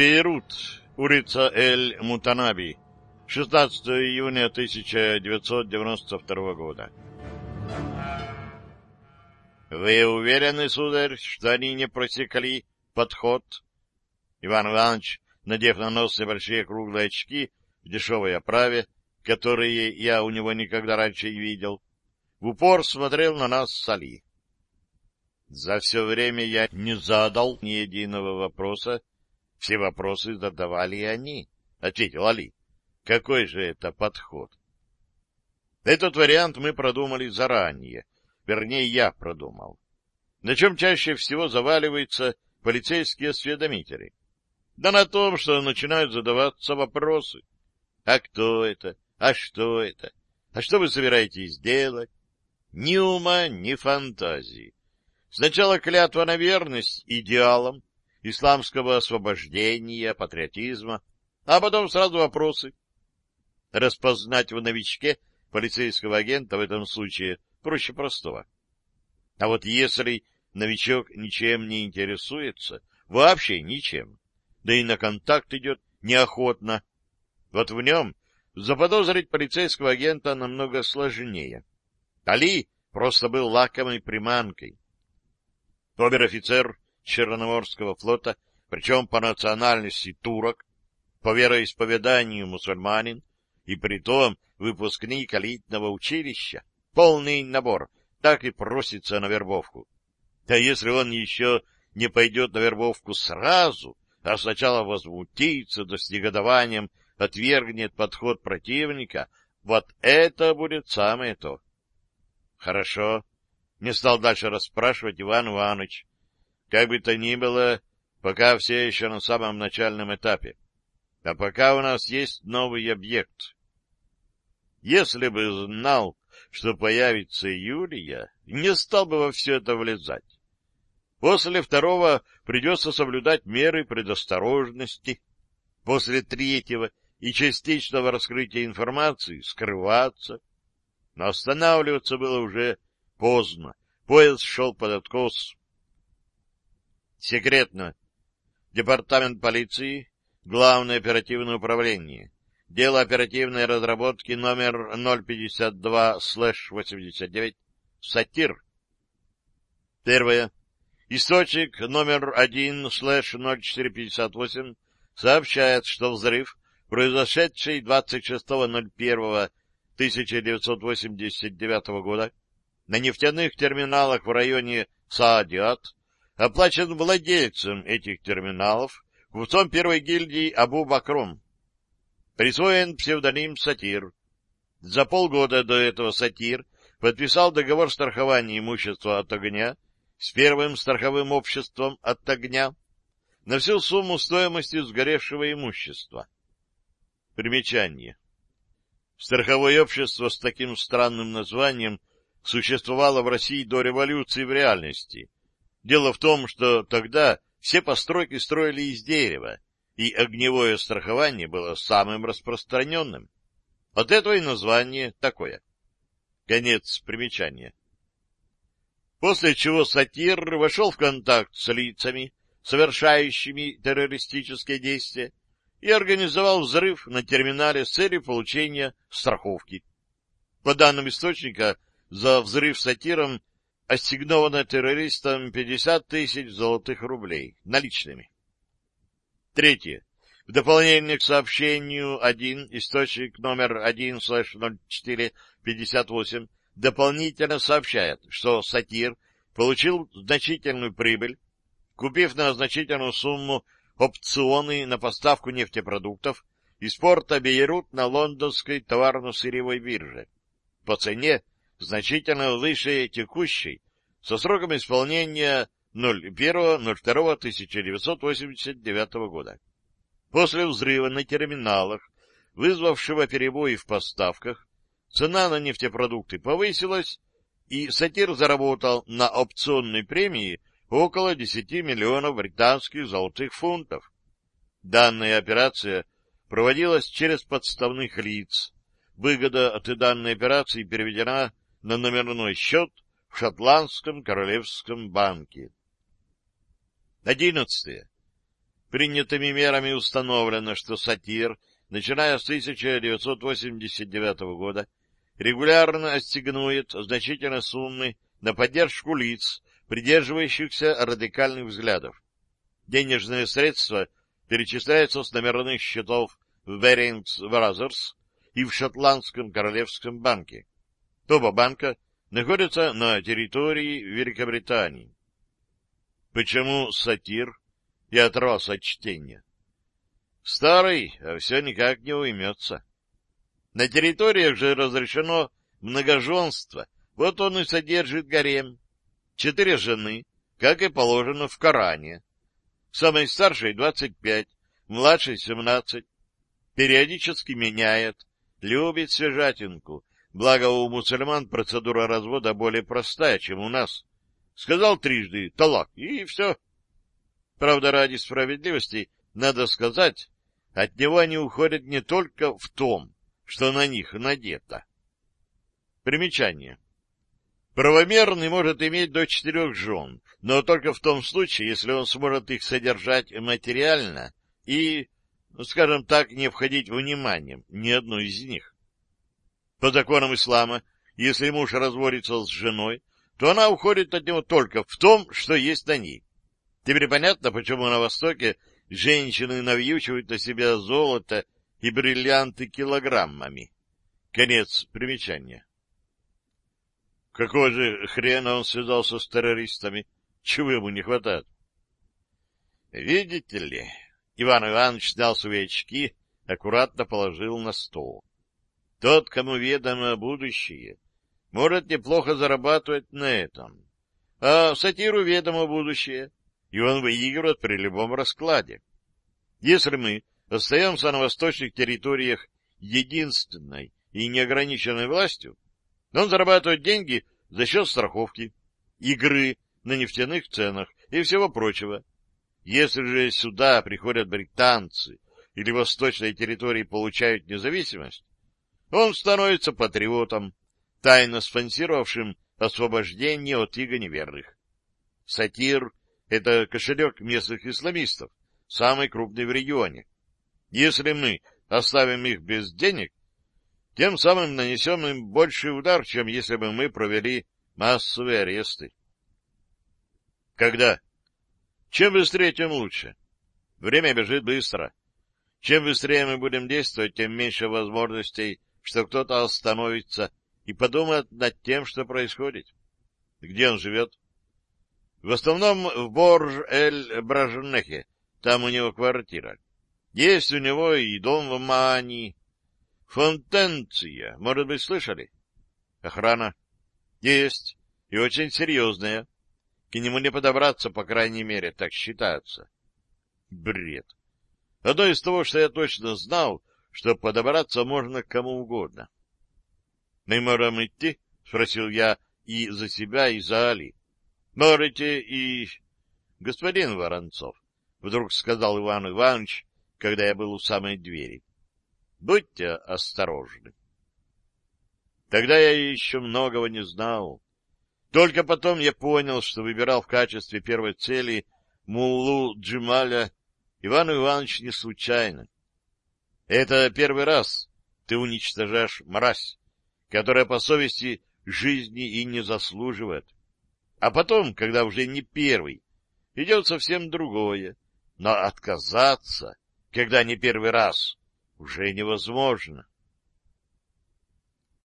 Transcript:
Бейрут, улица Эль-Мутанаби, 16 июня 1992 года. Вы уверены, сударь, что они не просекли подход? Иван Иванович, надев на нос небольшие круглые очки в дешевой оправе, которые я у него никогда раньше не видел, в упор смотрел на нас с Али. За все время я не задал ни единого вопроса. Все вопросы задавали они, — ответил Али. Какой же это подход? Этот вариант мы продумали заранее. Вернее, я продумал. На чем чаще всего заваливаются полицейские осведомители? Да на том, что начинают задаваться вопросы. А кто это? А что это? А что вы собираетесь делать? Ни ума, ни фантазии. Сначала клятва на верность идеалам, исламского освобождения, патриотизма, а потом сразу вопросы. Распознать в новичке полицейского агента в этом случае проще простого. А вот если новичок ничем не интересуется, вообще ничем, да и на контакт идет неохотно, вот в нем заподозрить полицейского агента намного сложнее. Али просто был лакомой приманкой. Обер-офицер Черноморского флота, причем по национальности турок, по вероисповеданию мусульманин, и притом выпускник элитного училища, полный набор, так и просится на вербовку. А если он еще не пойдет на вербовку сразу, а сначала возмутится, да с негодованием отвергнет подход противника, вот это будет самое то. Хорошо, не стал дальше расспрашивать Иван Иванович. Как бы то ни было, пока все еще на самом начальном этапе. А пока у нас есть новый объект. Если бы знал, что появится Юлия, не стал бы во все это влезать. После второго придется соблюдать меры предосторожности. После третьего и частичного раскрытия информации скрываться. Но останавливаться было уже Поздно. Поезд шел под откос. Секретно. Департамент полиции, Главное оперативное управление. Дело оперативной разработки номер 052-89. Сатир. Первое. Источник номер 1-0458 сообщает, что взрыв, произошедший 26.01.1989 года, на нефтяных терминалах в районе Саадиат оплачен владельцем этих терминалов, купцом первой гильдии Абу Бакром. Присвоен псевдоним «Сатир». За полгода до этого «Сатир» подписал договор страхования имущества от огня с первым страховым обществом от огня на всю сумму стоимости сгоревшего имущества. Примечание. Страховое общество с таким странным названием существовало в России до революции в реальности. Дело в том, что тогда все постройки строили из дерева, и огневое страхование было самым распространенным. От этого и название такое. Конец примечания. После чего сатир вошел в контакт с лицами, совершающими террористические действия, и организовал взрыв на терминале с целью получения страховки. По данным источника, за взрыв сатиром ассигновано террористам 50 тысяч золотых рублей наличными. Третье. В дополнение к сообщению 1, источник номер 1 0458, дополнительно сообщает, что сатир получил значительную прибыль, купив на значительную сумму опционы на поставку нефтепродуктов из порта Бейрут на лондонской товарно-сырьевой бирже по цене значительно выше текущей, со сроком исполнения 01.02.1989 года. После взрыва на терминалах, вызвавшего перебои в поставках, цена на нефтепродукты повысилась, и сатир заработал на опционной премии около 10 миллионов британских золотых фунтов. Данная операция проводилась через подставных лиц. Выгода от данной операции переведена на номерной счет в Шотландском Королевском банке. Одиннадцатое. принятыми мерами установлено, что сатир, начиная с 1989 года, регулярно ассигнует значительные суммы на поддержку лиц, придерживающихся радикальных взглядов. Денежные средства перечисляются с номерных счетов в Берингс Brothers и в Шотландском Королевском банке. Оба банка находятся на территории Великобритании. Почему сатир? Я оторвался от чтения. Старый, а все никак не уймется. На территориях же разрешено многоженство, вот он и содержит гарем. Четыре жены, как и положено в Коране. Самой старшей двадцать пять, младшей семнадцать. Периодически меняет, любит свежатинку, благо у мусульман процедура развода более простая, чем у нас. Сказал трижды «талак» и все. Правда, ради справедливости, надо сказать, от него они уходят не только в том, что на них надето. Примечание. Правомерный может иметь до четырех жен, но только в том случае, если он сможет их содержать материально и, скажем так, не входить вниманием ни одной из них. По законам ислама, если муж разводится с женой, то она уходит от него только в том, что есть на ней. Теперь понятно, почему на Востоке женщины навьючивают на себя золото и бриллианты килограммами. Конец примечания. Какого же хрена он связался с террористами? Чего ему не хватает? Видите ли, Иван Иванович снял свои очки, аккуратно положил на стол. Тот, кому ведомо будущее, может неплохо зарабатывать на этом. А сатиру ведомо будущее, и он выигрывает при любом раскладе. Если мы остаемся на восточных территориях единственной и неограниченной властью, он зарабатывает деньги за счет страховки, игры на нефтяных ценах и всего прочего. Если же сюда приходят британцы или восточные территории получают независимость, он становится патриотом, тайно спонсировавшим освобождение от иго неверных. Сатир — это кошелек местных исламистов, самый крупный в регионе. Если мы оставим их без денег, тем самым нанесем им больший удар, чем если бы мы провели массовые аресты. Когда? Чем быстрее, тем лучше. Время бежит быстро. Чем быстрее мы будем действовать, тем меньше возможностей, что кто-то остановится и подумает над тем, что происходит. Где он живет? В основном в Борж-эль-Бражнехе, там у него квартира. Есть у него и дом в Мани. Фонтенция, может быть, слышали? Охрана. Есть, и очень серьезная. К нему не подобраться, по крайней мере, так считается. Бред. Одно из того, что я точно знал, что подобраться можно к кому угодно. — Мы можем идти? — спросил я и за себя, и за Али. — Можете и... — Господин Воронцов, — вдруг сказал Иван Иванович, когда я был у самой двери, — будьте осторожны. Тогда я еще многого не знал. Только потом я понял, что выбирал в качестве первой цели Муллу Джималя Иван Иванович не случайно. Это первый раз ты уничтожаешь мразь, которая по совести жизни и не заслуживает. А потом, когда уже не первый, идет совсем другое. Но отказаться, когда не первый раз, уже невозможно.